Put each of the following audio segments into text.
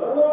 Hello.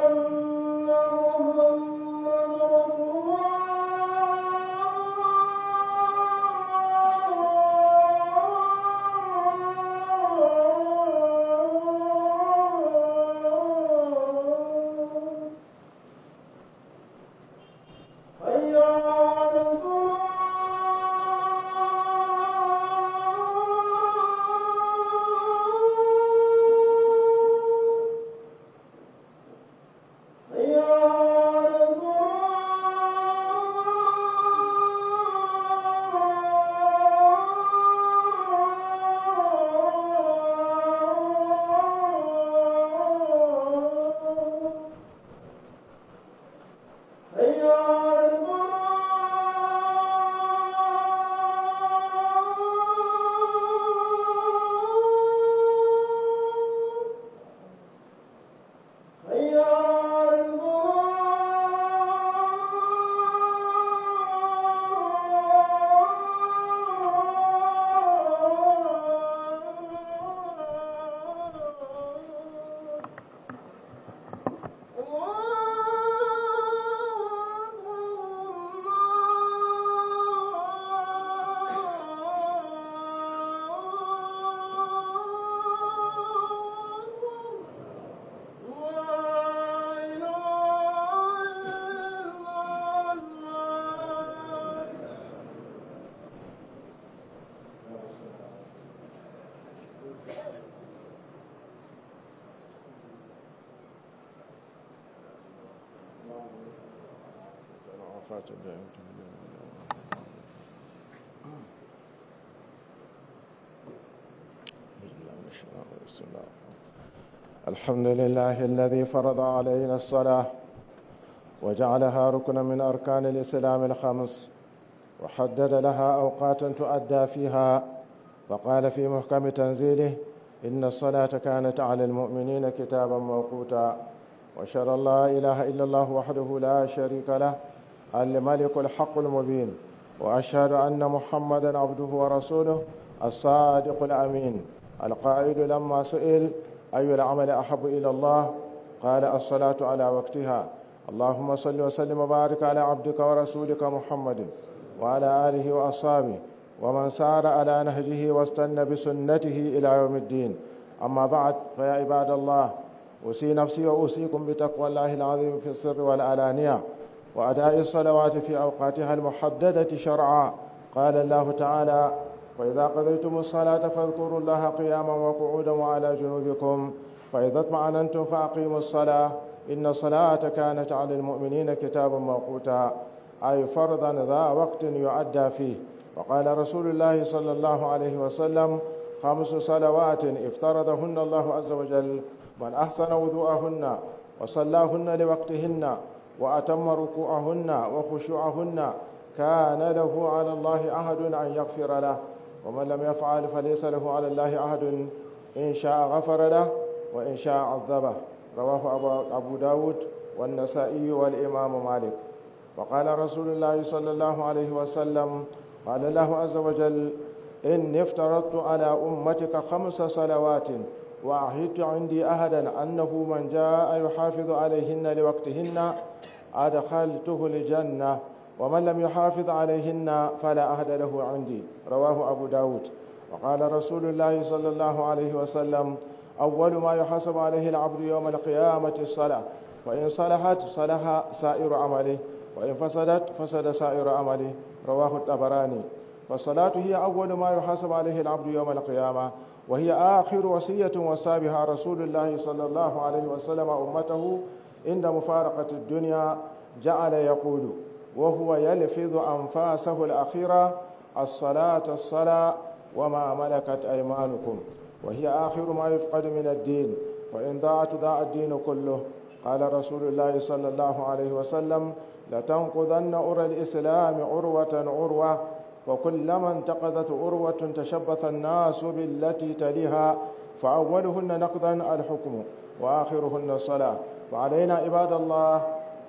الحمد لله الذي فرض علينا الصلاة وجعلها ركنا من أركان الإسلام الخمس وحدد لها أوقاتا تؤدى فيها فقال في محكم تنزيله إن الصلاة كانت على المؤمنين كتابا موقوتا وأشهد أن لا إله إلا الله وحده لا شريك له الملك الحق المبين وأشهد أن محمدا عبده ورسوله الصادق الأمين القائد لما سئل أي العمل أحب إلى الله قال الصلاة على وقتها اللهم صل وسلم وبارك على عبدك ورسولك محمد وعلى آله وأصحابه ومن سار على نهجه واستنى بسنته إلى يوم الدين أما بعد فيا عباد الله أوصي نفسي وأوصيكم بتقوى الله العظيم في السر والعلانية وأداء الصلوات في أوقاتها المحددة شرعا. قال الله تعالى وإذا قضيتم الصلاة فاذكروا الله قياما وقعودا وعلى جنوبكم. فإذا اطمأننتم فأقيموا الصلاة. إن الصلاة كانت على المؤمنين كتابا موقوتا. أي فرضا ذا وقت يؤدى فيه. وقال رسول الله صلى الله عليه وسلم خمس صلوات افترضهن الله عز وجل. من أحسن وضوءهن وصلاهن لوقتهن وأتم ركوعهن وخشوعهن كان له على الله عهد أن يغفر له ومن لم يفعل فليس له على الله عهد إن شاء غفر له وإن شاء عذبه رواه أبو داود والنسائي والإمام مالك وقال رسول الله صلى الله عليه وسلم قال الله عز وجل إني افترضت على أمتك خمس صلوات وأعهدت عندي أهدا أنه من جاء يحافظ عليهن لوقتهن أدخلته الجنة ومن لم يحافظ عليهن فلا أهد له عندي رواه أبو داود وقال رسول الله صلى الله عليه وسلم أول ما يحاسب عليه العبد يوم القيامة الصلاة فإن صلحت صلح سائر عمله وإن فسدت فسد سائر عمله رواه الطبراني فالصلاة هي أول ما يحاسب عليه العبد يوم القيامة وهي آخر وصية وصى بها رسول الله صلى الله عليه وسلم أمته عند مفارقة الدنيا جعل يقول وهو يلفظ أنفاسه الأخيرة الصلاة الصلاة وما ملكت أيمانكم وهي آخر ما يفقد من الدين وإن ضاعت ضاع الدين كله قال رسول الله صلى الله عليه وسلم لتنقضن أرى الإسلام عروة عروة وكلما انتقضت عروة تشبث الناس بالتي تليها فأولهن نقضا الحكم وآخرهن الصلاة فعلينا عباد الله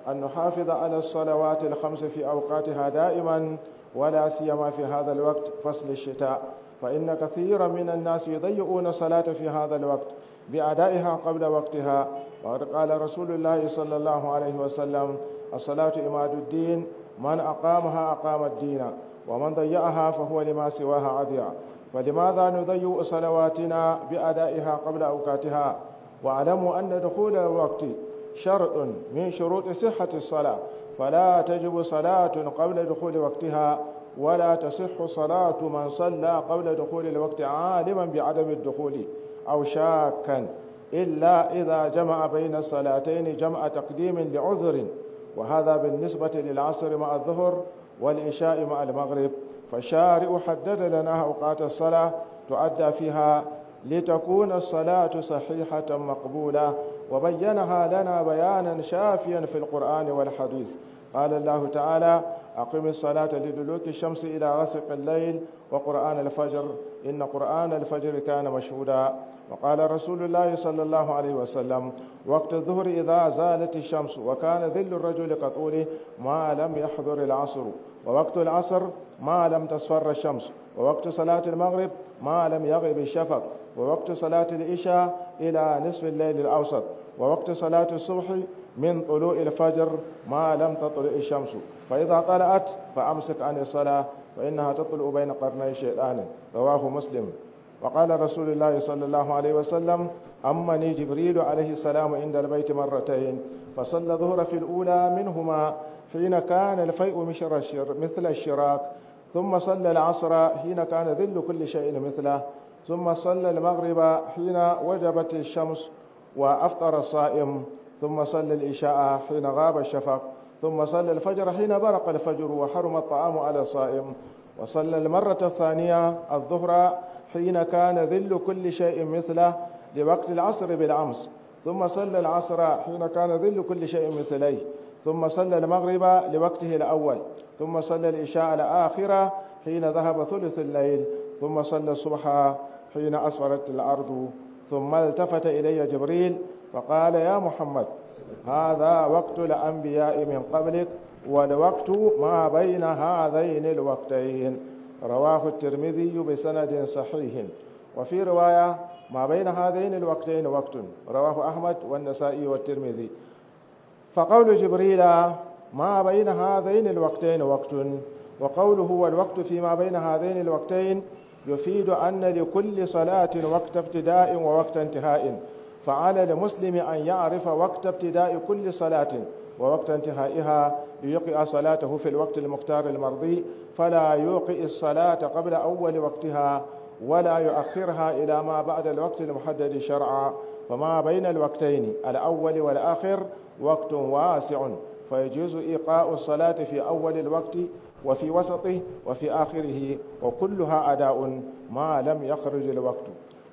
أن نحافظ على الصلوات الخمس في أوقاتها دائما ولا سيما في هذا الوقت فصل الشتاء فإن كثيرا من الناس يضيعون الصلاة في هذا الوقت بأدائها قبل وقتها وقد قال رسول الله صلى الله عليه وسلم الصلاة إماد الدين من أقامها أقام الدين ومن ضيعها فهو لما سواها عذيع فلماذا نضيع صلواتنا بأدائها قبل أوقاتها واعلموا أن دخول الوقت شرط من شروط صحة الصلاة. فلا تجب صلاة قبل دخول وقتها ولا تصح صلاة من صلى قبل دخول الوقت عالما بعدم الدخول أو شاكا إلا إذا جمع بين الصلاتين جمع تقديم لعذر. وهذا بالنسبة للعصر مع الظهر والعشاء مع المغرب. فالشارع حدد لنا أوقات الصلاة تؤدى فيها لتكون الصلاة صحيحة مقبولة. وبينها لنا بيانا شافيا في القرآن والحديث. قال الله تعالى أقم الصلاة لدلوك الشمس إلى غسق الليل وقرآن الفجر. إن قرآن الفجر كان مشهودا. وقال رسول الله صلى الله عليه وسلم وقت الظهر إذا زالت الشمس وكان ذل الرجل كطوله ما لم يحضر العصر. ووقت العصر ما لم تصفر الشمس. ووقت صلاة المغرب ما لم يغب الشفق ووقت صلاة العشاء إلى نصف الليل الأوسط ووقت صلاة الصبح من طلوع الفجر ما لم تطلع الشمس فإذا طلعت فأمسك عن الصلاة فإنها تطلع بين قرني الشيطان رواه مسلم وقال رسول الله صلى الله عليه وسلم أمني جبريل عليه السلام عند البيت مرتين فصلى الظهر في الأولى منهما حين كان الفيء مثل الشراك ثم صلى العصر حين كان ذل كل شيء مثله ثم صلى المغرب حين وجبت الشمس وأفطر الصائم ثم صلى العشاء حين غاب الشفق ثم صلى الفجر حين برق الفجر وحرم الطعام على الصائم وصلى المرة الثانية الظهر حين كان ذل كل شيء مثله لوقت العصر بالأمس ثم صلى العصر حين كان ذل كل شيء مثليه. ثم صلى المغرب لوقته الأول ثم صلى العشاء الآخرة حين ذهب ثلث الليل ثم صلى الصبح حين أسفرت الأرض ثم التفت إلي جبريل فقال يا محمد هذا وقت الأنبياء من قبلك والوقت ما بين هذين الوقتين. رواه الترمذي بسند صحيح. وفي رواية ما بين هذين الوقتين وقت. رواه أحمد والنسائي والترمذي. فقول جبريل ما بين هذين الوقتين وقت؟ وقوله والوقت فيما بين هذين الوقتين يفيد أن لكل صلاة وقت ابتداء ووقت انتهاء فعلى المسلم أن يعرف وقت ابتداء كل صلاة ووقت انتهائها ليقع صلاته في الوقت المختار المرضي فلا يوقع الصلاة قبل أول وقتها ولا يؤخرها إلى ما بعد الوقت المحدد شرعا. فما بين الوقتين الأول والآخر وقت واسع فيجوز إيقاء الصلاة في أول الوقت وفي وسطه وفي آخره وكلها أداء ما لم يخرج الوقت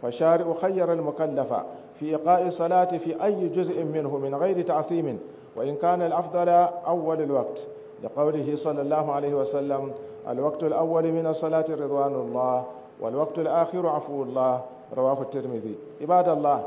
فالشارع خير المكلف في إيقاء الصلاة في أي جزء منه من غير تعثيم وإن كان الأفضل أول الوقت لقوله صلى الله عليه وسلم الوقت الأول من الصلاة رضوان الله والوقت الآخر عفو الله رواه الترمذي عباد الله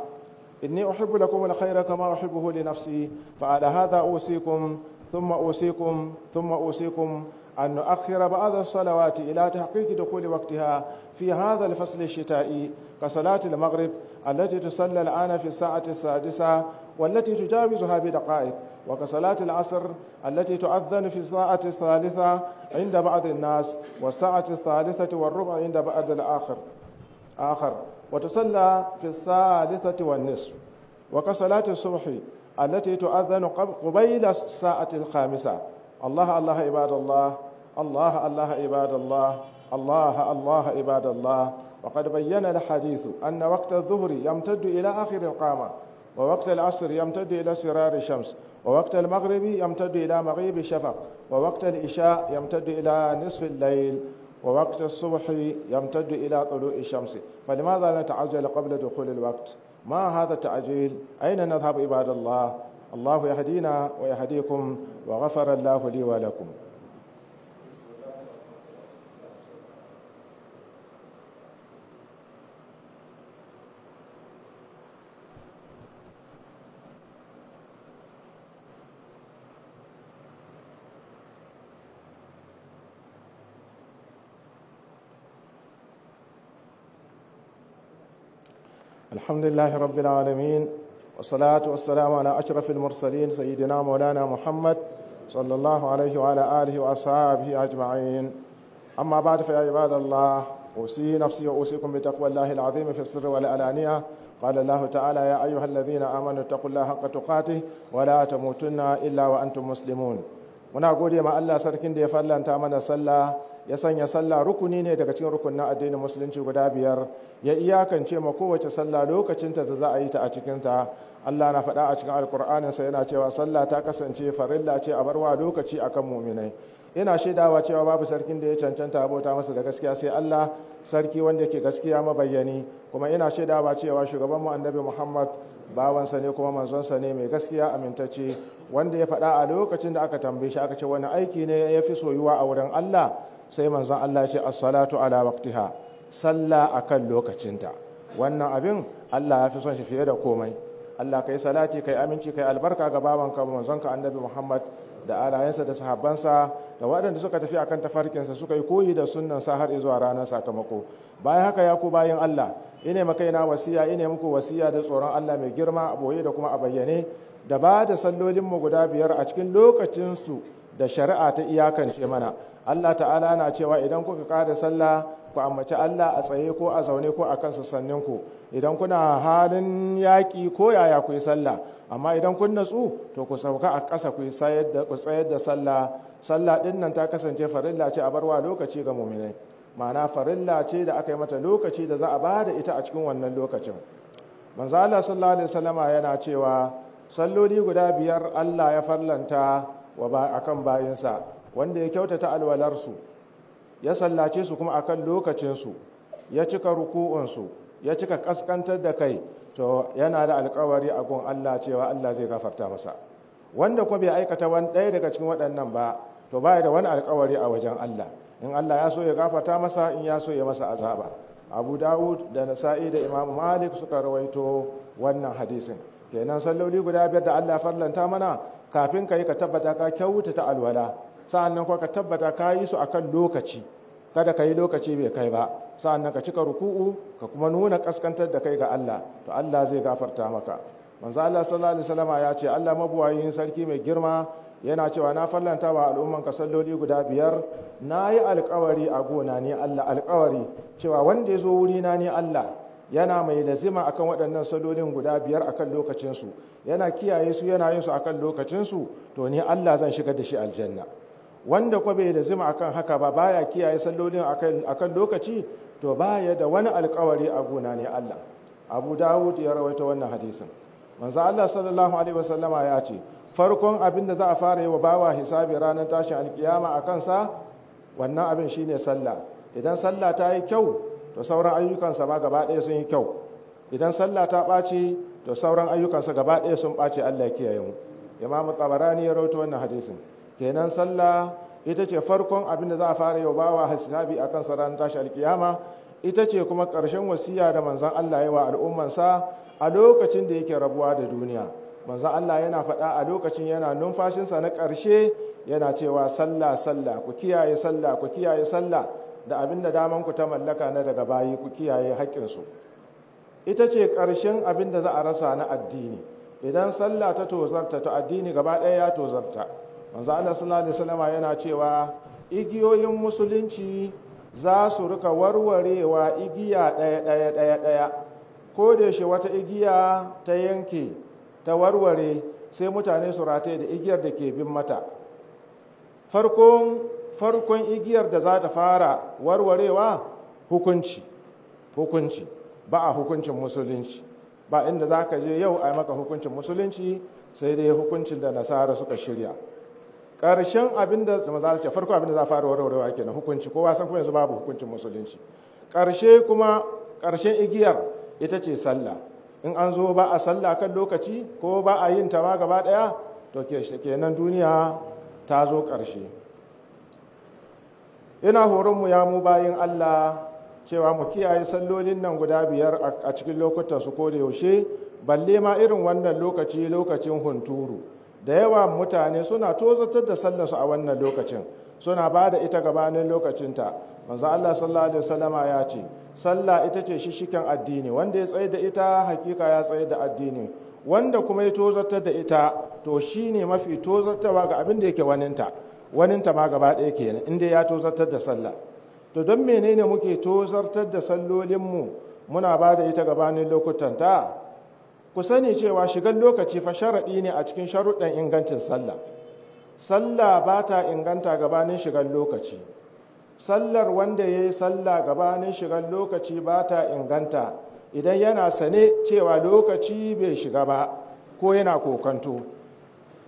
إني أحب لكم الخير كما أحبه لنفسي فعلى هذا أوصيكم ثم أوصيكم ثم أوصيكم أن نؤخر بعض الصلوات إلى تحقيق دخول وقتها في هذا الفصل الشتائي كصلاة المغرب التي تصلى الآن في الساعة السادسة والتي تجاوزها بدقائق وكصلاة العصر التي تؤذن في الساعة الثالثة عند بعض الناس والساعة الثالثة والربع عند بعض الآخر آخر. وتصلى في الثالثة والنصف وكصلاة الصبح التي تؤذن قبيل الساعة الخامسة. الله الله عباد الله الله الله عباد الله الله الله عباد الله. وقد بين الحديث أن وقت الظهر يمتد إلى آخر القامة ووقت العصر يمتد إلى سرار الشمس ووقت المغرب يمتد إلى مغيب الشفق ووقت العشاء يمتد إلى نصف الليل. ووقت الصبح يمتد إلى طلوع الشمس فلماذا نتعجل قبل دخول الوقت ما هذا التعجيل أين نذهب عباد الله الله يهدينا ويهديكم وغفر الله لي ولكم الحمد لله رب العالمين والصلاة والسلام على أشرف المرسلين سيدنا مولانا محمد صلى الله عليه وعلى آله وأصحابه أجمعين أما بعد فيا عباد الله أوصي نفسي وأوصيكم بتقوى الله العظيم في السر والعلانية قال الله تعالى يا أيها الذين آمنوا اتقوا الله حق تقاته ولا تموتن إلا وأنتم مسلمون muna gode ma Allah sarkin da ya fallanta mana sallah ya sanya sallah rukuni ne daga cikin rukunin addinin musulunci guda biyar. Ya iyakance ma kowace sallah lokacinta da za a yi ta a cikinta. Allah na faɗa a cikin alkur'anin sa yana cewa sallah ta kasance farilla ce a barwa lokaci akan muminai. Ina shaidawa cewa babu sarkin da ya cancanta abota masa da gaskiya sai Allah sarki wanda yake gaskiya mabayyani. Kuma ina shaidawa cewa shugaban mu annabi Muhammad bawansa ne kuma manzonsa ne mai gaskiya amintacce. Wanda ya faɗa a lokacin da aka tambaye shi aka ce wani aiki ne ya fi soyuwa a wurin Allah? Sai manzon Allah ce as-salatu ala waqtiha. Sallah akan lokacinta. Wannan abin Allah ya fi son shi fiye da komai. Allah kai salati kai aminci kai albarka ga bawanka manzonka annabi Muhammad da alayensa da sahabbansa da waɗanda suka tafi akan tafarkinsa suka yi koyi da sunnan sa har zuwa ranar sakamako. Bayan haka ya ku bayan Allah ine maka ina wasiya ine muku wasiya da tsoron Allah mai girma a ɓoye da kuma a bayyane da ba da sallolin mu guda biyar a cikin lokacin su da shari'a ta iyakance mana. Allah ta'ala na cewa idan kuka kada sallah ku ambaci Allah a tsaye ko a zaune ko a kan sassanin ku idan kuna halin yaƙi ko yaya ku yi sallah. Amma idan kun natsu to ku sauka a ƙasa ku tsayar da sallah. Sallah ɗin nan ta kasance farilla ce a barwa lokaci ga muminai. Ma'ana farilla ce da aka yi mata lokaci da za a ba da ita a cikin wannan lokacin. Manzo Allah sallallahu alaihi wasallama yana cewa salloli guda biyar Allah ya farlanta wa akan bayinsa. Wanda ya kyautata alwalarsu ya sallace su kuma akan lokacinsu ya cika ruku'unsu ya cika kaskantar da kai to yana da alkawari a gun Allah cewa Allah zai gafarta masa. Wanda kuma bai aikata wani ɗaya daga cikin waɗannan ba to baya da wani alkawari a wajen Allah. In Allah ya so ya gafarta masa in ya so ya masa azaba. Abu Dawud da Nasa'i da Imam Malik suka rawaito wannan hadisin. Kenan salloli guda biyar da Allah farlanta mana kafin ka yi ka tabbata ka kyautata alwala sa'an nan kuma ka tabbata ka yi su akan lokaci. Kada ka yi lokaci bai kai ba. Sa'annan ka cika ruku'u ka kuma nuna kaskantar da kai ga Allah. To Allah zai gafarta maka. Manzo Allah sallallahu alaihi wasallam ya ce Allah mabuwayin sarki mai girma yana cewa na fallanta wa al'umman ka salloli guda biyar. Na yi alkawari a gona ne Allah alkawari cewa wanda ya zo wuri na ne Allah yana mai lazima akan waɗannan sallolin guda biyar akan lokacinsu. Yana kiyaye su yana yin su akan lokacinsu. To ni Allah zan shigar da shi aljanna. Wanda kuma bai da zima akan haka ba baya kiyaye sallolin akan lokaci to baya da wani alkawari a gona ne Allah. Abu Dawud ya rawaita wannan hadisin. Manzo Allah sallallahu alaihi wasallama ya ce farkon abin da za a fara yi wa bawa hisabi ranar tashin alkiyama a kansa wannan abin shine sallah. Idan sallah ta yi kyau to sauran ayyukansa ma gaba ɗaya sun yi kyau. Idan sallah ta ɓaci to sauran ayyukansa gaba ɗaya sun ɓace Allah ya kiyaye mu. Imam Tabarani ya rawaito wannan hadisin. Kenan sallah ita ce farkon abin da za a fara yau bawa hisabi kan ranar tashi alkiyama. Ita ce kuma ƙarshen wasiya da manzan Allah ya wa al'ummansa a lokacin da yake rabuwa da duniya. Manzan Allah yana faɗa a lokacin yana numfashinsa na ƙarshe yana cewa sallah sallah ku kiyaye sallah ku kiyaye sallah da abin da daman ku ta mallaka na daga bayi ku kiyaye haƙƙinsu. Ita ce ƙarshen abin da za a rasa na addini. Idan sallah ta tozarta to addini gaba ɗaya ya tozarta. Manzo Allah sallallahu alaihi yana cewa igiyoyin musulunci za su riƙa warwarewa igiya ɗaya ɗaya ɗaya ɗaya. Ko da yaushe wata igiya ta yanke ta warware sai mutane su rataye da igiyar da ke bin mata. Farkon farkon igiyar da za ta fara warwarewa hukunci hukunci. Ba a hukuncin musulunci. Ba inda za ka je yau a maka hukuncin musulunci sai dai hukuncin da nasara suka shirya. Ƙarshen abin da mazala ce farko abin da za fara warwarewa kenan hukunci. Kowa san kuma yanzu babu hukuncin musulunci. Ƙarshe kuma ƙarshen igiyar ita ce sallah. In an zo ba a sallah kan lokaci ko ba a yin ta ma gaba ɗaya to kenan duniya ta zo ƙarshe ina horonmu ya mu bayin Allah cewa mu kiyaye sallolin nan guda biyar a cikin lokutan su ko da yaushe balle ma irin wannan lokaci lokacin hunturu. Da yawa mutane suna tozatar da sallarsu a wannan lokacin suna ba da ita gabanin lokacinta. Manzo Allah sallallahu alaihi wasallama ya ce sallah ita ce shishiken addini. Wanda ya tsaye da ita hakika ya tsaye da addini. Wanda kuma ya tozartar da ita to shine mafi tozartawa ga abin da yake waninta. Waninta ma gaba ɗaya kenan inda ya tozartar da sallah. To don menene muke tozartar da sallolinmu? Muna ba da ita gabanin lokutanta ku sani cewa shigar lokaci fa sharaɗi ne a cikin sharuɗan ingancin sallah. Sallah ba ta inganta gabanin shigar lokaci. Sallar wanda ya yi sallah gabanin shigar lokaci ba ta inganta idan yana sane cewa lokaci bai shiga ba ko yana kokanto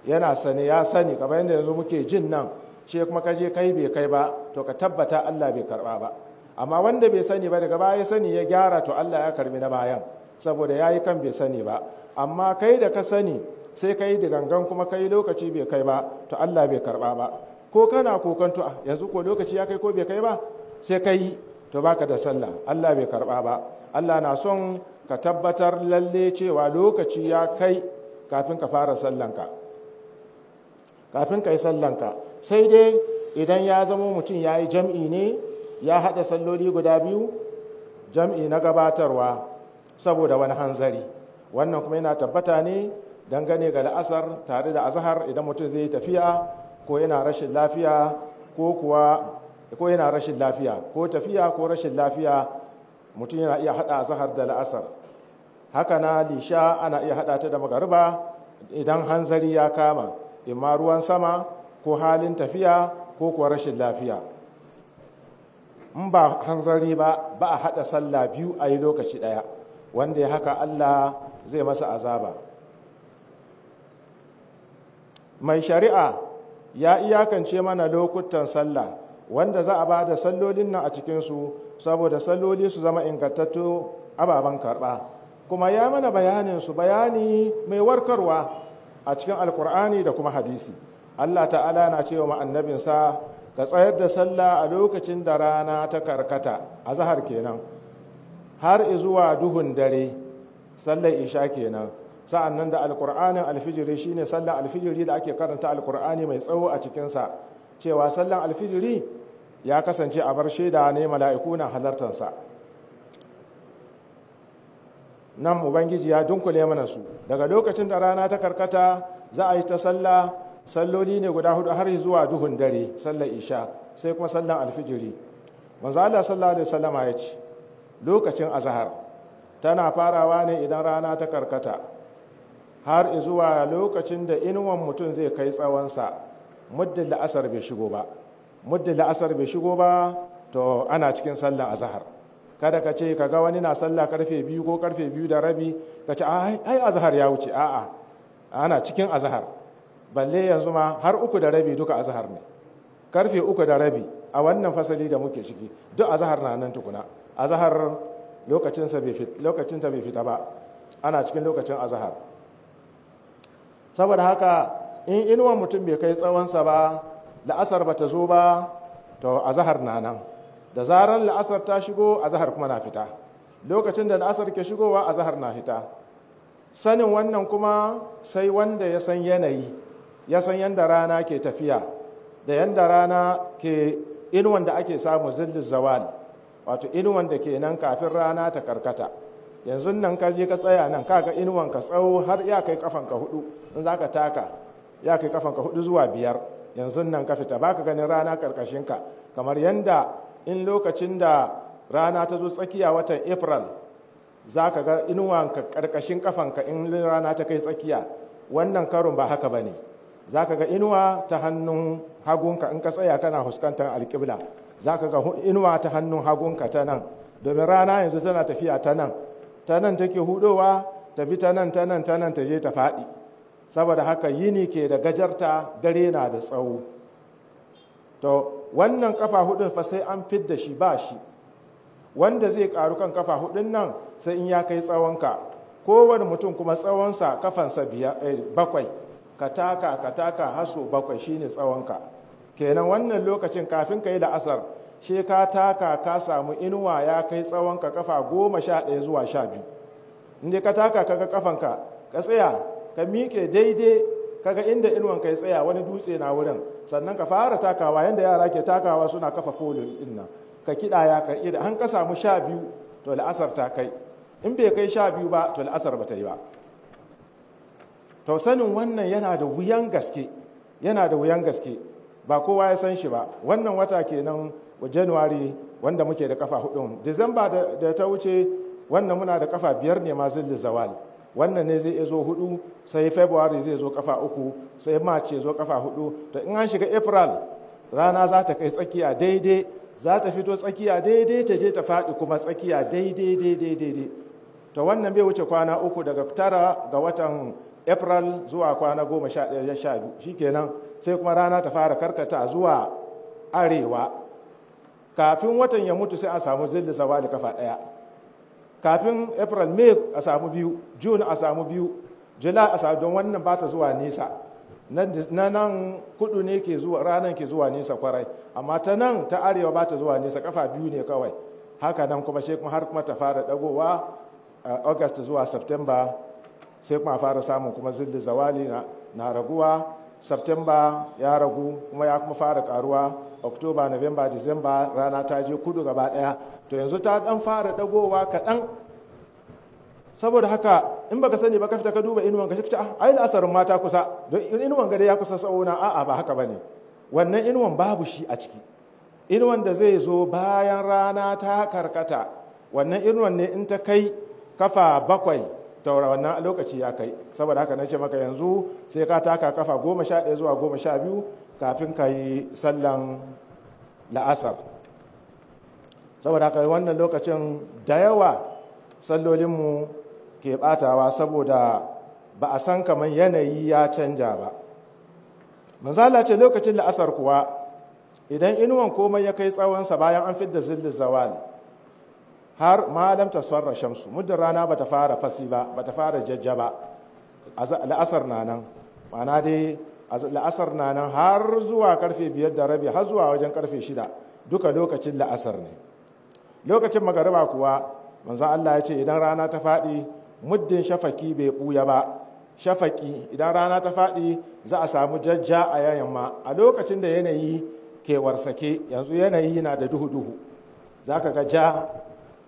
yana sane ya sani kamar yadda yanzu muke jin nan ce kuma ka je kai bai kai ba to ka tabbata Allah bai karɓa ba. Amma wanda bai sani ba daga baya sani ya gyara to Allah ya karɓi na bayan. Saboda yayi kan bai sani ba. Amma kai da ka sani sai kai da gangan kuma kai lokaci bai kai ba to Allah bai karɓa ba. Ko kana kokanto yanzu ko lokaci ya kai ko bai kai ba? Sai kai to baka da sallah. Allah bai karɓa ba. Allah na son ka tabbatar lalle cewa lokaci ya kai kafin ka fara sallanka. Kafin ka yi sallanka. Sai dai idan ya zama mutum ya yi jam'i ne ya haɗa salloli guda biyu jam'i na gabatarwa saboda wani hanzari. Wannan kuma yana tabbata ne dangane ga la'asar tare da azahar idan mutum zai tafiya ko yana rashin lafiya ko kuwa ko yana rashin lafiya ko tafiya ko rashin lafiya mutum yana iya haɗa azahar da la'asar. Haka na lisha ana iya haɗa ta da magariba idan hanzari ya kama imma ruwan sama ko halin tafiya ko kuwa rashin lafiya. In ba hanzari ba ba a haɗa sallah biyu a yi lokaci ɗaya. Wanda ya haka Allah zai masa azaba. Mai shari'a ya iyakance mana lokutan sallah wanda za a ba da sallolin nan a cikinsu saboda salloli su zama ingantattu ababen karɓa. Kuma ya mana bayaninsu bayani mai warkarwa a cikin alkur'ani da kuma hadisi. Allah ta'ala na cewa ma annabinsa ka tsayar da sallah a lokacin da rana ta karkata a zahar kenan. Har zuwa duhun dare sallar isha kenan. Sa'an nan da alkur'anin alfijiri shine sallar alfijiri da ake karanta alkur'ani mai tsawo a cikinsa. Cewa sallar alfijiri ya kasance a bar shaida ne mala'iku na halartarsa nan ubangiji ya dunkule mana su. Daga lokacin da rana ta karkata za a yi ta sallah salloli ne guda huɗu har zuwa duhun dare sallar isha sai kuma sallar alfijiri. Manzo Allah sallallahu alaihi wasallama ya ce lokacin azhar. Tana farawa ne idan rana ta karkata har zuwa lokacin da inuwan mutum zai kai tsawonsa. Muddin la'asar bai shigo ba. Muddin la'asar bai shigo ba to ana cikin sallar azhar. Kada ka ce ka ga wani na sallah ƙarfe biyu ko ƙarfe biyu da rabi ka ce ai azhar ya wuce. A'a ana cikin azhar. Balle yanzu ma har uku da rabi duka azhar ne. Karfe uku da rabi a wannan fasali da muke ciki duk azhar na nan tukuna. Bai lokacinta bai fita ba. Ana cikin lokacin azhar saboda haka in inuwan mutum bai kai tsawonsa ba la'asar ba ta zo ba to azhar na nan. Da zarar la'asar ta shigo azhar kuma na fita. Lokacin da la'asar ke shigowa azhar na fita. Sanin wannan kuma sai wanda ya san yanayi ya san yadda rana ke tafiya da yadda rana ke inuwan da ake samu zillin zawal. Wato inuwan da ke nan kafin rana ta karkata. Yanzu nan ka je ka tsaya nan kaga inuwan ka tsawo har ya kai kafanka huɗu. In za ka taka ya kai kafanka huɗu zuwa biyar. Yanzu nan ka fita baka ganin rana karkashinka kamar yadda in lokacin da rana ta zo tsakiya watan april za ka ga inuwanka ƙarƙashin kafanka in rana ta kai tsakiya. Wannan karon ba haka ba ne. Za ka ga inuwa ta hannun hagunka in ka tsaya kana fuskantar alƙibla. Za ka ga inuwa ta hannun hagunka ta nan. Domin rana yanzu tana tafiya ta nan. Ta nan take hudowa tafi ta nan ta nan ta nan ta je ta faɗi. Saboda haka yini ke da gajarta dare na da tsawo. To wannan kafa hudun fa sai an fidda shi ba shi. Wanda zai karu kan kafa hudun nan sai in ya kai tsawonka. Kowane mutum kuma tsawonsa kafansa bakwai. Ka taka ka taka haso bakwai shine tsawonka. Kenan wannan lokacin kafin ka yi la'asar she ka taka ka samu inuwa ya kai tsawonka kafa goma sha ɗaya zuwa sha biyu. Inda ka taka kaga kafanka ka tsaya ka miƙe daidai kaga inda inuwan kai tsaya wani dutse na wurin. Sannan ka fara takawa yanda yara ke takawa suna kafa kolin ɗin nan. Ka kidaya ka ida an ka samu sha biyu to la'asar ta kai. In bai kai sha biyu ba to la'asar ba ta yi ba. To sanin wannan yana da wuyan gaske yana da wuyan gaske. Ba kowa ya san shi ba. Wannan wata kenan january wanda muke da kafa huɗu disamba da ta wuce wannan muna da kafa biyar ne ma zilli zawal. Wannan ne zai zo huɗu sai february zai zo kafa uku sai march ya zo kafa huɗu to in an shiga april rana za ta kai tsakiya daidai za ta fito tsakiya daidai ta je ta faɗi kuma tsakiya daidai daidai daidai. To wannan bai wuce kwana uku daga tara ga watan april zuwa kwana goma sha ɗaya sha biyu shi kenan sai kuma rana ta fara karkata zuwa arewa. Kafin watan ya mutu sai a samu zilli zawali kafa ɗaya. Kafin april may a samu biyu june a samu biyu july a samu don wannan ba ta zuwa nesa. Na nan kudu ne ke zuwa ranar ke zuwa nesa ƙwarai. Amma ta nan ta arewa ba ta zuwa nesa kafa biyu ne kawai. Haka nan kuma shi har kuma ta fara dagowa august zuwa september sai kuma fara samun kuma zilli zawali na raguwa. September ya ragu kuma ya kuma fara karuwa. October november december rana ta je kudu gaba ɗaya to yanzu ta dan fara dagowa kaɗan. Saboda haka in baka sani ba ka fita ka duba inuwan ka shi a ai asarin mata kusa. Don inuwan gada ya kusa tsauna a'a ba haka ba ne wannan inuwan babu shi a ciki. Inuwan da zai zo bayan rana ta karkata wannan inuwan ne in ta kai kafa bakwai taura wannan lokaci ya kai. Saboda haka na ce maka yanzu sai ka taka kafa goma sha ɗaya zuwa goma sha biyu kafin ka yi sallan la'asar. Saboda haka wannan lokacin da yawa sallolinmu ke batawa saboda ba a san kamar yanayi ya canja ba. Manzala ce lokacin la'asar kuwa idan inuwan komai ya kai tsawonsa bayan an fidda zillin zawal har malam tasfarra shamsu muddin rana bata fara fasi ba bata fara jajja ba. La'asar na nan. Mana dai la'asar na nan har zuwa ƙarfe biyar da rabi har zuwa wajen ƙarfe shida. Duka lokacin la'asar ne. Lokacin magariba kuwa manzan Allah ya ce idan rana ta faɗi muddin shafaki bai ɓuya ba shafaki idan rana ta faɗi za a samu jajja a yamma a lokacin da yanayi ke warsake yanzu yanayi na da duhu-duhu. Za ka ga ja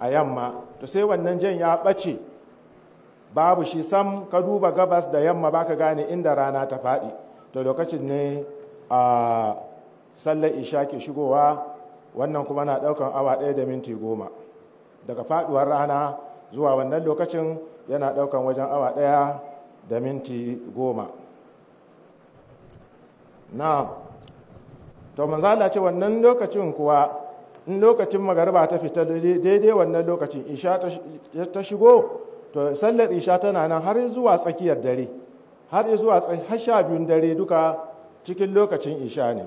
a yamma. To sai wannan jan ya ɓace. Babu shi sam ka duba gabas da yamma baka gane inda rana ta faɗi. To lokacin ne a sallar isha ke shigowa. Wannan kuma na ɗaukan awa ɗaya da minti goma. Daga faɗuwar rana zuwa wannan lokacin yana ɗaukan wajen awa ɗaya da minti goma. Na to manzala ce wannan lokacin kuwa in lokacin magariba ta fita daidai wannan lokacin isha ta shigo to sallar isha tana nan har zuwa tsakiyar dare har zuwa har sha biyun dare duka cikin lokacin isha ne.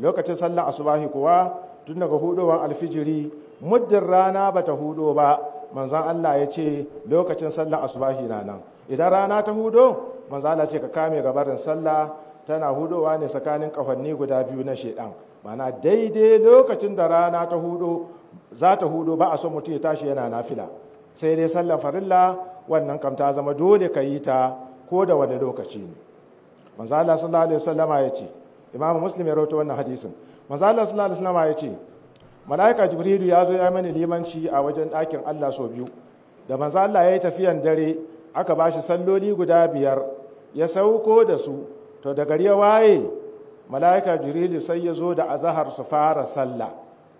Lokacin sallar asubahi kuwa tun daga hudowar alfijiri muddin rana ba ta hudo ba manzan Allah ya ce lokacin sallar asubahi na nan. Idan rana ta hudo manzan Allah ce ka kame gabarin sallah tana hudowa ne tsakanin kafanni guda biyu na shedan. Mana daidai lokacin da rana ta hudo za ta hudo ba a son mutum ya tashi yana nafila. Sai dai sallar farilla wannan kam ta zama dole ka yi ta ko da wani lokaci ne. Manzo Allah sallallahu alaihi wasallama ya ce Imam Muslim ya rawaito wannan hadisin. Manzo Allah sallallahu alaihi wasallama ya ce malaika Jibrilu ya zo ya mani limanci a wajen ɗakin Allah so biyu. Da manzo Allah ya yi tafiyan dare aka bashi salloli guda biyar ya sauko da su. To da gari ya waye mala'ika jirilu sai ya zo da azahar su fara sallah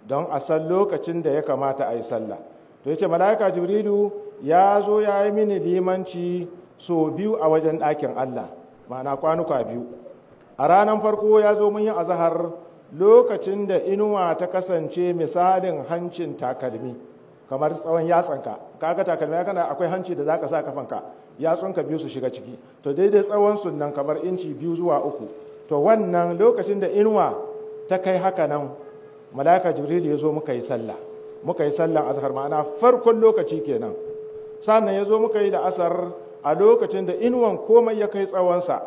don a san lokacin da ya kamata a yi sallah. To ya ce mala'ika jirilu ya zo ya yi mini limanci so biyu a wajen ɗakin Allah ma'ana kwanuka biyu. A ranar farko ya zo mun yi azahar lokacin da inuwa ta kasance misalin hancin takalmi kamar tsawon yatsanka. Kaga takalmi ya kana akwai hanci da zaka sa kafanka yatsunka biyu su shiga ciki. To daidai tsawon sunan kamar inci biyu zuwa uku. To wannan lokacin da inuwa ta kai haka nan malaka jibril ya zo muka yi sallah. Muka yi sallan azhar ma'ana farkon lokaci kenan. Sannan ya zo muka yi da asar a lokacin da inuwan komai ya kai tsawonsa.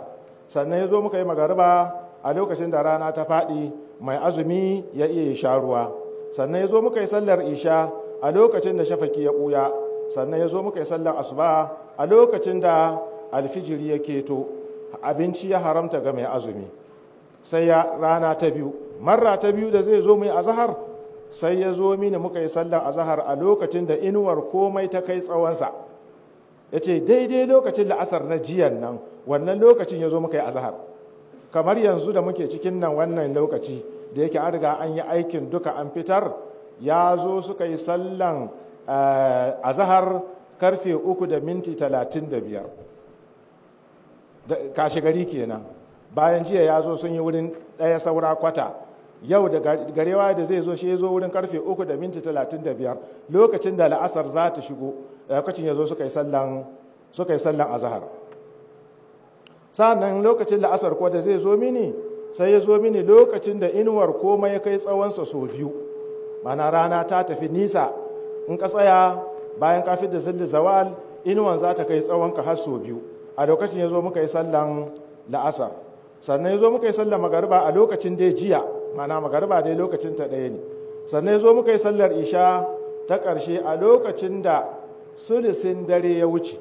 Sannan ya zo muka yi magariba a lokacin da rana ta faɗi mai azumi ya iya sha ruwa. Sannan ya zo muka yi sallar isha a lokacin da shafaki ya ɓuya. Sannan ya zo muka yi sallar asuba a lokacin da alfijiri ya keto. Abinci ya haramta ga mai azumi. Sai ya rana ta biyu. Marra ta biyu da zai zo mai azahar sai ya zo mini muka yi sallar azahar a lokacin da inuwar komai ta kai tsawonsa. Ya ce daidai lokacin la'asar na jiyan nan wannan lokacin ya zo muka yi azahar. Kamar yanzu da muke cikin nan wannan lokaci da yake an riga an yi aikin duka an fitar ya zo suka yi sallan azahar ƙarfe uku da minti talatin da biyar. Kashi gari kenan. Bayan jiya ya zo sun yi wurin ɗaya saura kwata. Yau da garewa da zai zo shi ya zo wurin ƙarfe uku da minti talatin da biyar. Lokacin da la'asar za ta shigo lokacin ya zo suka yi sallan azahar. Sa'annan lokacin la'asar ko da zai zo mini sai ya zo mini lokacin da inuwar komai ya kai tsawonsa sau biyu. Mana rana ta tafi nisa. In ka tsaya bayan kafin da zilli zawal inuwan za ta kai tsawon ka har sau biyu. A lokacin ya zo muka yi sallan la'asar. Sannan ya zo muka yi sallar magariba a lokacin dai jiya mana magariba dai lokacin ta ɗaya ne. Sannan ya zo muka yi sallar isha ta ƙarshe a lokacin da sulisin dare ya wuce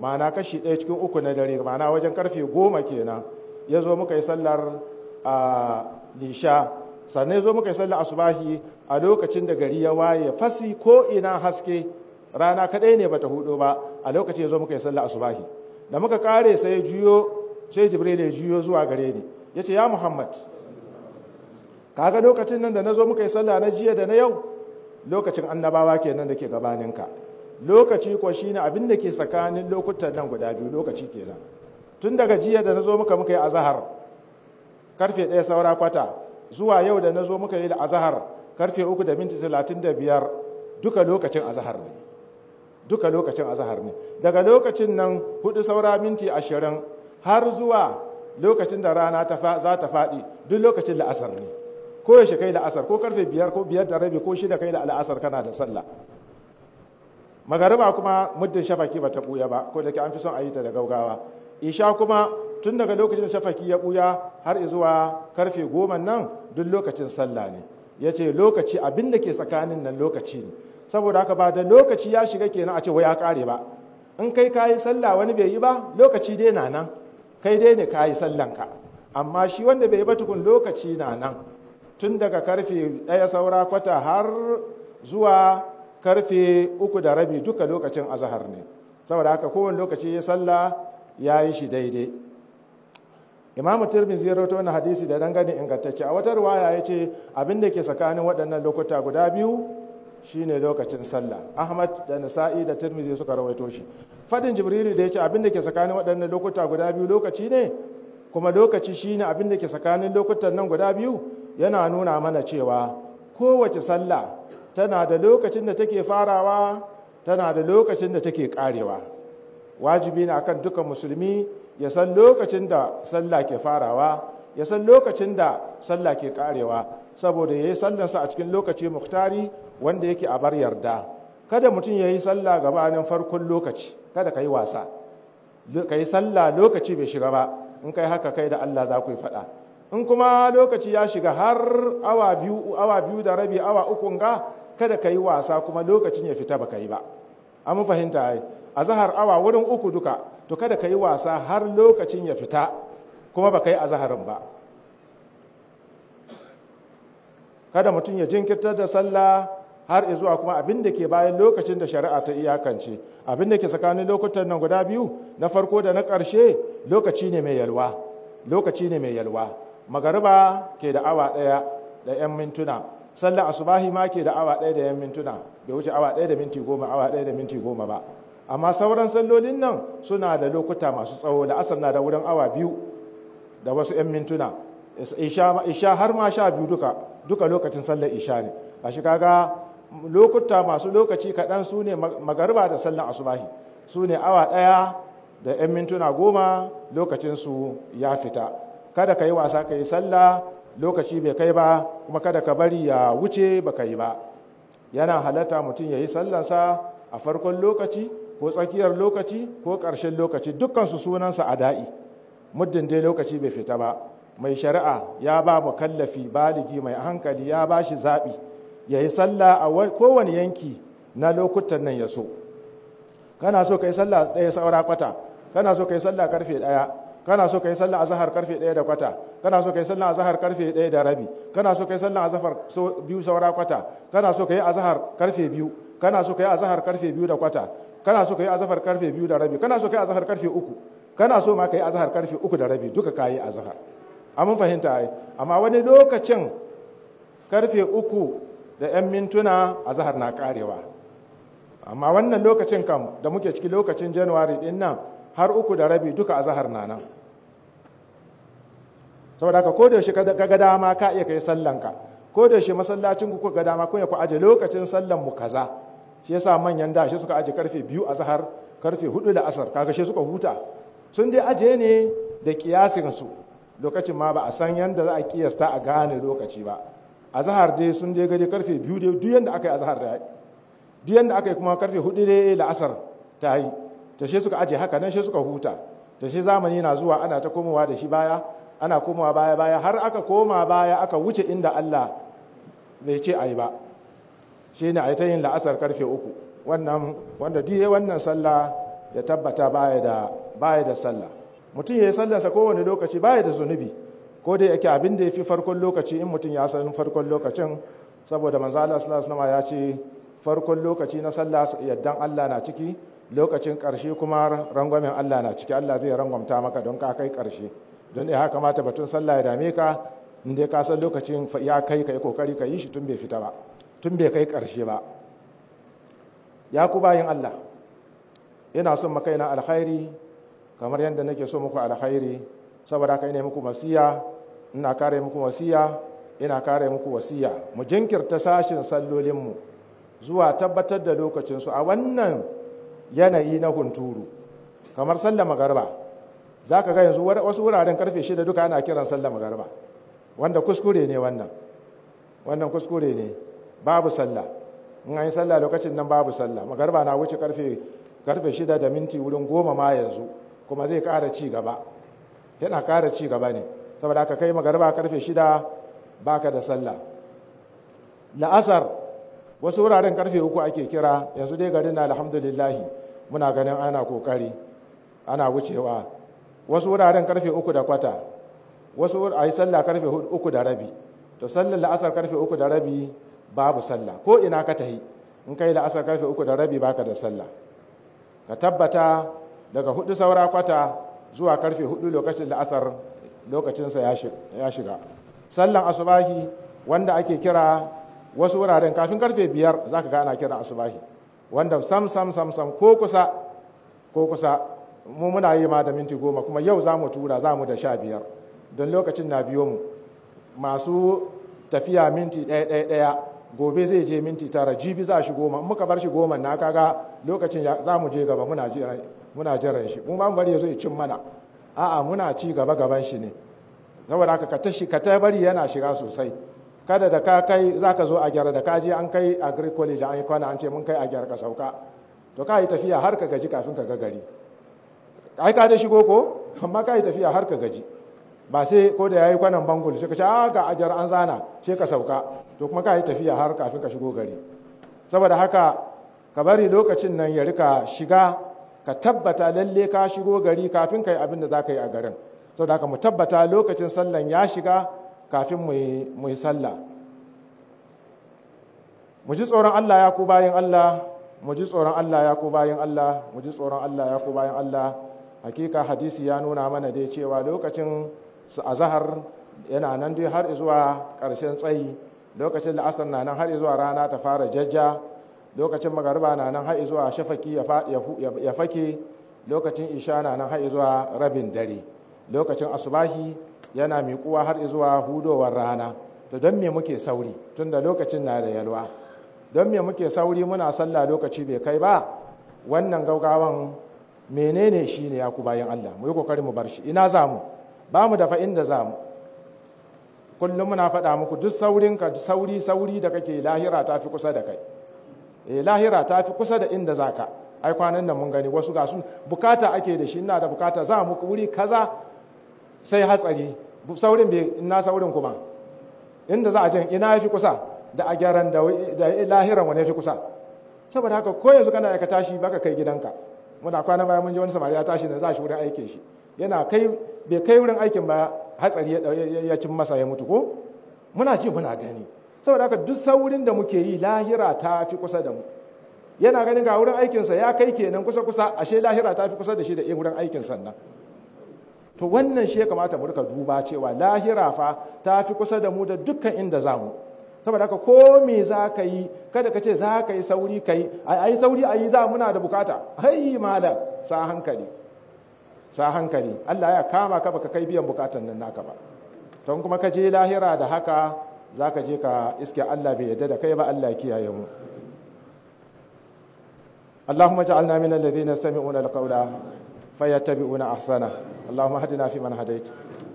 mana kashi ɗaya cikin uku na dare mana wajen ƙarfe goma kenan ya zo muka yi sallar a lisha sannan ya zo muka yi sallar asubahi a lokacin da gari ya waye fasi ko ina haske rana kaɗai ne bata huɗu ba a lokacin ya zo muka yi sallar asubahi. Da muka kare sai juyo sai jibril ya juyo zuwa gare ni. Ya ce ya muhammad kaga lokacin nan da na zo muka yi sallah na jiya da na yau? Lokacin annabawa kenan da ke gabaninka. Lokaci ko shine abin da ke tsakanin lokutan nan guda biyu lokaci kenan. Tun daga jiya da na zo muka muka yi azahar ƙarfe ɗaya saura kwata zuwa yau da na zo muka yi azahar ƙarfe uku da minti talatin da biyar duka lokacin azahar ne. Duka lokacin azahar ne. Daga lokacin nan huɗu saura minti ashirin har zuwa lokacin da rana za ta faɗi duk lokacin la'asar ne. Ko yaushe kai la'asar ko ƙarfe biyar ko biyar da rabi ko shida kai la'asar kana da sallah. Magariba kuma muddin shafaki ba ta ɓuya ba ko da ke an fi son a yi ta da gaugawa. Isha kuma tun daga lokacin da shafaki ya ɓuya har zuwa ƙarfe goma nan duk lokacin sallah ne. Ya ce lokaci abin da ke tsakanin nan lokaci ne. Saboda haka ba da lokaci ya shiga kenan a ce wai ya kare ba. In kai kayi sallah wani bai yi ba lokaci dai na nan. Kai dai ne kayi sallanka. Amma shi wanda bai yi ba tukun lokaci na nan. Tun daga ƙarfe ɗaya saura kwata har zuwa ƙarfe uku da rabi duka lokacin azahar ne. Saboda haka kowane lokaci ya sallah ya yi shi daidai. Imamu tirmidhi ya rawaito wannan hadisi da dangane ingantacce. A wata ruwaya ya ce abin da ke tsakanin waɗannan lokuta guda biyu shine lokacin sallah. Ahmad da nasa'i da tirmidhi suka rawaito shi. Fadin jibrilu da ya ce abin da ke tsakanin waɗannan lokuta guda biyu lokaci ne kuma lokaci shine abin da ke tsakanin lokutan nan guda biyu yana nuna mana cewa kowace sallah tana da lokacin da take farawa tana da lokacin da take karewa wajibi ne akan dukan musulmi ya san lokacin da sallah ke farawa ya san lokacin da sallah ke karewa saboda ya yi sallansa a cikin lokaci muhtari wanda yake a bar yarda. Kada mutum ya yi sallah gabanin farkon lokaci kada ka yi wasa. Ka yi sallah lokaci bai shiga ba in kai haka kai da Allah za ku yi faɗa. In kuma lokaci ya shiga har awa biyu awa biyu da rabi awa uku ga kada ka yi wasa kuma lokacin ya fita baka yi ba. An fahimta ai. A zahar awa wurin uku duka to kada ka yi wasa har lokacin ya fita kuma baka yi a zaharin ba. Kada mutum ya jinkirtar da sallah har zuwa kuma abin da ke bayan lokacin da shari'a ta iyakance. Abin da ke tsakanin lokutan nan guda biyu na farko da na ƙarshe lokaci ne mai yalwa. Lokaci ne mai yalwa. Magariba ke da awa ɗaya da 'yan mintuna. Sallar asubahi ma ke da awa ɗaya da 'yan mintuna. Bai wuce awa ɗaya da minti goma awa ɗaya da minti goma ba. Amma sauran sallolin nan suna da lokuta masu tsawo. La'asar na da wurin awa biyu da wasu 'yan mintuna. Isha har ma sha biyu duka duka lokacin sallar isha ne. A shi kaga lokuta masu lokaci kaɗan su ne magariba da sallar asubahi. Su ne awa ɗaya da 'yan mintuna goma lokacinsu ya fita. Kada ka yi wasa ka yi sallah lokaci bai kai ba kuma kada ka bari ya wuce ba ka yi ba. Yana halatta mutum ya yi sallansa a farkon lokaci ko tsakiyar lokaci ko ƙarshen lokaci. Dukkansu sunansa a da'i muddin dai lokaci bai fita ba. Mai shari'a ya ba mu kallafi baligi mai hankali ya ba shi zaɓi. Ya yi sallah a kowane yanki na lokutan nan ya so kana so ka yi sallah ɗaya saura kwata kana so ka yi sallah ƙarfe ɗaya kana so kai sallar azhar ƙarfe 1 da kwata kana so kai sallar azhar ƙarfe 1 da rabi kana so kai sallar azhar so biyu saura kwata kana so kai azhar ƙarfe 2 kana so kai azhar ƙarfe 2 da kwata kana so kai azhar ƙarfe 2 da rabi kana so kai azhar ƙarfe 3 kana so ma kai azhar ƙarfe 3 da rabi duka kai azhar amma fahimta ai amma wani lokacin ƙarfe 3 da 'yan mintuna azhar na karewa. Amma wannan lokacin kam da muke ciki lokacin january ɗin nan har uku da rabi duka a zahar na nan. Saboda ka kodayaushe ka ga dama ka iya kai sallanka. Kodayaushe masallacin ku ga dama kun ya ku aje lokacin sallan mu kaza. Shi yasa manyan da shi suka aje ƙarfe biyu a zahar ƙarfe huɗu da asar kaga shi suka huta. Sun dai aje ne da kiyasin su lokacin ma ba a san yanda za a kiyasta a gane lokaci ba. A zahar dai sun je gaje ƙarfe biyu dai duk yanda aka yi a zahar da duk yanda aka yi kuma ƙarfe huɗu dai la'asar ta yi. Ta shi suka aje haka nan shi suka huta. Ta shi zamani na zuwa ana ta komowa da shi baya ana komowa baya baya har aka koma baya aka wuce inda Allah bai ce ayi ba. Shi ne a ta yin la'asar ƙarfe uku. Wannan wanda diye wannan sallah ya tabbata baya da sallah. Mutum ya yi sallarsa kowane lokaci baya da zunubi. Ko da yake abin da ya fi farkon lokaci in mutum ya san farkon lokacin saboda manzo Allah sallallahu alaihi ya ce farkon lokaci na sallah yaddan Allah na ciki lokacin ƙarshe kuma rangwamen Allah na ciki. Allah zai rangwamta maka don ka kai ƙarshe. Don ya kamata batun sallah ya dame ka inda ka san lokacin ya kai ka yi ƙoƙari ka yi shi tun bai fita ba tun bai kai ƙarshe ba. Ya ku bayin Allah ina son maka na alkhairi kamar yadda nake so muku alkhairi. Saboda haka ina muku wasiya ina kare muku wasiya ina kare muku wasiya. Mu jinkirta sashin sallolinmu zuwa tabbatar da lokacinsu a wannan yanayi na hunturu. Kamar sallar magarba za ka ga yanzu wasu wuraren ƙarfe shida duka ana kiran sallar magarba wanda kuskure ne wannan. Wannan kuskure ne. Babu sallah. In an yi sallah lokacin nan babu sallah. Magarba na wuce ƙarfe ƙarfe shida da minti wurin goma ma yanzu. Kuma zai kara ci gaba. Yana kara ci gaba ne. Saboda aka kai magarba ƙarfe shida baka da sallah. La'asar wasu wuraren ƙarfe uku ake kira. Yanzu dai garin na alhamdulillahi muna ganin ana ƙoƙari ana wucewa. Wasu wuraren ƙarfe uku da kwata wasu a yi sallah ƙarfe uku da rabi. To sallar la'asar ƙarfe uku da rabi babu sallah. Ko ina ka tahi in kai la'asar ƙarfe uku da rabi baka da sallah. Ka tabbata daga huɗu saura kwata zuwa ƙarfe huɗu lokacin la'asar lokacinsa ya shiga. Sallan asubahi wanda ake kira wasu wuraren kafin ƙarfe biyar za ka ga ana kiran asubahi. Wanda sam sam sam sam ko kusa ko kusa mu muna yi ma da minti goma kuma yau za mu tura za mu da sha biyar don lokacin na biyo mu. Masu tafiya minti ɗaya ɗaya ɗaya gobe zai je minti tara jibi za shi goma muka bar shi goma na kaga lokacin za mu je gaba muna jiran shi. Mu ba mu bari ya zo ya cin mana. A'a muna ci gaba gaban shi ne. Saboda haka ka tashi ka ta bari yana shiga sosai. Kada da ka kai za ka zo a gyara da ka je an kai agri college an yi kwana an ce mun kai a gyara ka sauka. To ka yi tafiya har ka gaji kafin ka ga gari. Ai ka da shigo ko? Amma ka yi tafiya har ka gaji. Ba sai ko da ya yi kwanan bangul sai ka ce a ga ajar an zana sai ka sauka. To kuma ka yi tafiya har kafin ka shigo gari. Saboda haka ka bari lokacin nan ya riƙa shiga ka tabbata lalle ka shigo gari kafin ka yi abin da za ka yi a garin. Saboda haka mu tabbata lokacin sallan ya shiga kafin mu yi sallah. Mu ji tsoron Allah ya ku bayan Allah. Mu ji tsoron Allah ya ku bayan Allah. Mu ji tsoron Allah ya ku bayan Allah. Hakika hadisi ya nuna mana dai cewa lokacin azahar yana nan dai har zuwa ƙarshen tsayi. Lokacin la'asar na nan har zuwa rana ta fara jajja. Lokacin magariba na nan har zuwa shafaki ya fake lokacin isha na nan har zuwa rabin dare. Lokacin asubahi yana miƙuwa har zuwa hudowar rana. To don me muke sauri? Tunda lokacin na da yalwa. Don me muke sauri muna sallah lokaci bai kai ba? Wannan gaugawan menene shi ne ya ku bayan Allah? Mu yi ƙoƙari mu bar shi. Ina za mu? Ba mu dafa inda za mu. Kullum muna faɗa muku duk saurin ka sauri sauri da kake lahira ta fi kusa da kai. Eh lahira ta fi kusa da inda za ka. Ai kwanan nan mun gani wasu ga sun buƙata ake da shi ina da buƙata za mu wuri kaza sai hatsari. Saurin bai ina saurin kuma? Inda za a jan ina ya fi kusa? Da a gyaran da lahiran wani ya fi kusa? Saboda haka ko yanzu kana ka tashi baka kai gidanka. Muna kwana bayan mun ji wani samari ya tashi da za shi wurin aike shi. Yana kai bai kai wurin aikin ba hatsari ya cin masa ya mutu ko? Muna ji muna gani. Saboda haka duk saurin da muke yi lahira ta fi kusa da mu. Yana ganin ga wurin aikinsa ya kai kenan kusa kusa ashe lahira ta fi kusa da shi da wurin aikin sannan. To wannan shi ya kamata mu riƙa duba cewa lahira fa ta fi kusa da mu da dukkan inda za mu. Saboda haka ko me za ka yi kada ka ce za ka yi sauri ka yi. A yi sauri a yi za muna da buƙata. Hai malam sa hankali. Sa hankali. Allah ya kama ka baka kai biyan bukatan nan naka ba. To kuma ka je lahira da haka za ka je ka iske Allah bai yadda da kai ba Allah ya kiyaye mu اللهم اجعلنا من الذين يستمعون القول فيتبعون احسنه اللهم اهدنا فيمن هديت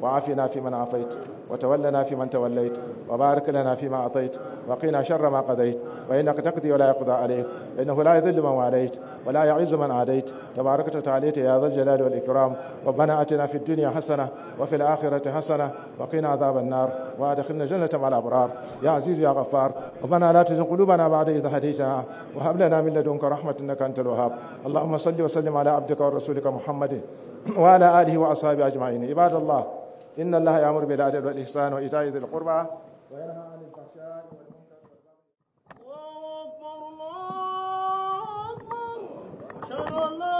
وعافنا فيمن عافيت وتولنا فيمن توليت وبارك لنا فيما أعطيت وقنا شر ما قضيت وإنك تقضي ولا يقضى عليك إنه لا يذل من واليت ولا يعز من عاديت. تبارك وتعاليت يا ذا الجلال والإكرام. ربنا أتنا في الدنيا حسنة وفي الآخرة حسنة وقنا عذاب النار. وأدخلنا جنة مع الأبرار. يا عزيز يا غفار ربنا لا تزغ قلوبنا بعد إذ هديتنا. وهب لنا من لدنك رحمة إنك أنت الوهاب. اللهم صل وسلم على عبدك ورسولك محمد وعلى آله وأصحابه أجمعين. عباد الله إن الله يأمر بالعدل والإحسان وإيتاء ذي القربى. وينهى Allah.